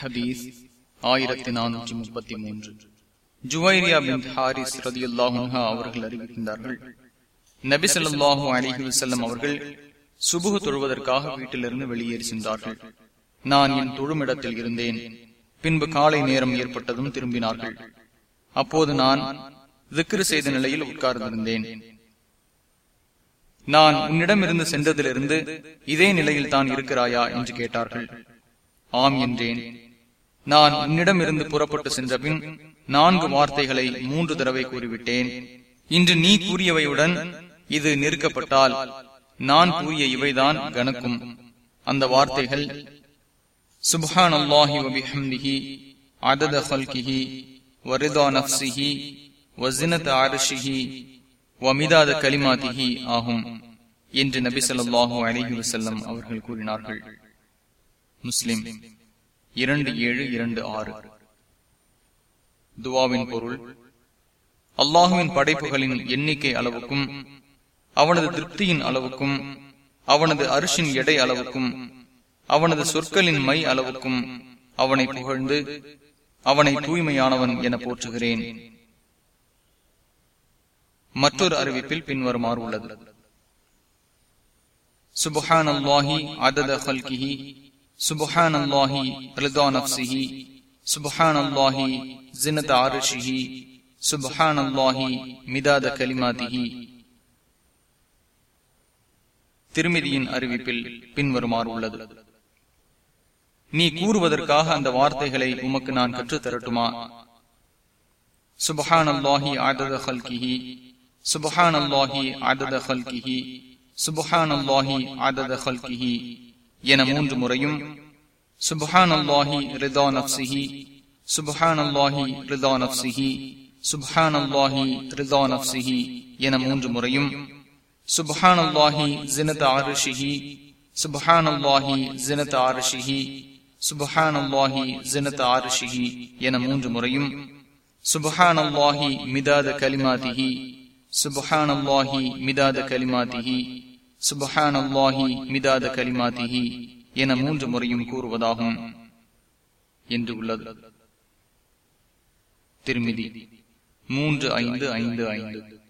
ஹதீஸ் ஆயிரத்தி நானூற்றி முப்பத்தி மூன்று. ஜுவைரியா பின் ஹாரிஸ் ரதி அல்லாஹா அவர்கள் அறிவிக்கின்றார்கள் நபி அலிஹி வசல்லம் அவர்கள் சுபுகு தொழுவதற்காக வீட்டிலிருந்து வெளியேறி சென்றார்கள். நான் என் தொழுமிடத்தில் இருந்தேன். பின்பு காலை நேரம் ஏற்பட்டதும் திரும்பினார்கள். அப்போது நான் திக்ரு செய்த நிலையில் உட்கார்ந்திருந்தேன். நான் உன்னிடமிருந்து சென்றதிலிருந்து இதே நிலையில் தான் இருக்கிறாயா? என்று கேட்டார்கள். ஆம் என்றேன். நான் உன்னிடமிருந்து புறப்பட்டு சென்றபின் நான்கு வார்த்தைகளை மூன்று தடவை கூறிவிட்டேன். இன்று நீ கூறியவையுடன் இது நிறுக்கப்பட்டால் நான் கூறிய இவைதான் கணக்கும். அந்த வார்த்தைகள் சுபஹான் அல்லாஹி வபிஹம்திஹி அதத ஹல்கிஹி வரிதா நஃப்சிஹி வசினத் ஆரிஷிஹி வமிதாத கலிமாதிஹி ஆகும் என்று நபி சொல்லாஹு அலிஹி வசல்லம் அவர்கள் கூறினார்கள். முஸ்லிம் இரண்டு ஏழு இரண்டு ஆறு. துவாவின் பொருள் அல்லாஹுவின் படைப்புகளின் எண்ணிக்கை அளவுக்கும் அவனது திருப்தியின் அளவுக்கும் அவனது அரிசின் எடை அளவுக்கும் அவனது சொற்களின் மை அளவுக்கும் அவனை புகழ்ந்து அவனை தூய்மையானவன் என போற்றுகிறேன். மற்றொரு அறிவிப்பில் பின்வருமாறு உள்ளது. சுபஹான் அல்லாஹி அதத ஹல்கிஹி சுபஹான் அல்லாஹி ரிதா நப்சிஹி சுபஹான் அல்லாஹி ஜினத் ஆரிஷிஹி சுபஹான் அல்லாஹி மிதாத கலிமாதிஹி திருமதியின் அறிவிப்பில் பின்வருமாறு உள்ளது நீ கூறுவதற்காக அந்த வார்த்தைகளை உமக்கு நான் கற்றுத்தரட்டுமா? சுபஹான் அல்லாஹி அதத ஹல்கிஹி சுபஹான் அல்லாஹி அதத ஹல்கிஹி சுபஹான் அல்லாஹி அதத ஹல்கிஹி என மூன்று முறையும் சுபஹான் அல்லாஹி ரிதா நப்சிஹி சுபஹான் அல்லாஹி ரிதா நப்சிஹி சுபஹான் அல்லாஹி ரிதா நப்சிஹி என மூன்று முறையும் சுபஹான் அல்லாஹி ஜினத் ஆரிஷிஹி சுபஹான் அல்லாஹி ஜினத் ஆரிஷிஹி சுபஹான் அல்லாஹி ஜினத் ஆரிஷிஹி என மூன்று முறையும் சுபஹான் அல்லாஹி மிதாத கலிமாதிஹி சுபஹான் அல்லாஹி மிதாத கலிமாதிஹி சுபஹான் அல்லாஹி மிதாத கலிமாதிஹி என மூன்று முறையும் கூறுவதாகும் என்று உள்ளது. திருமிதி மூன்று ஐந்து ஐந்து ஐந்து.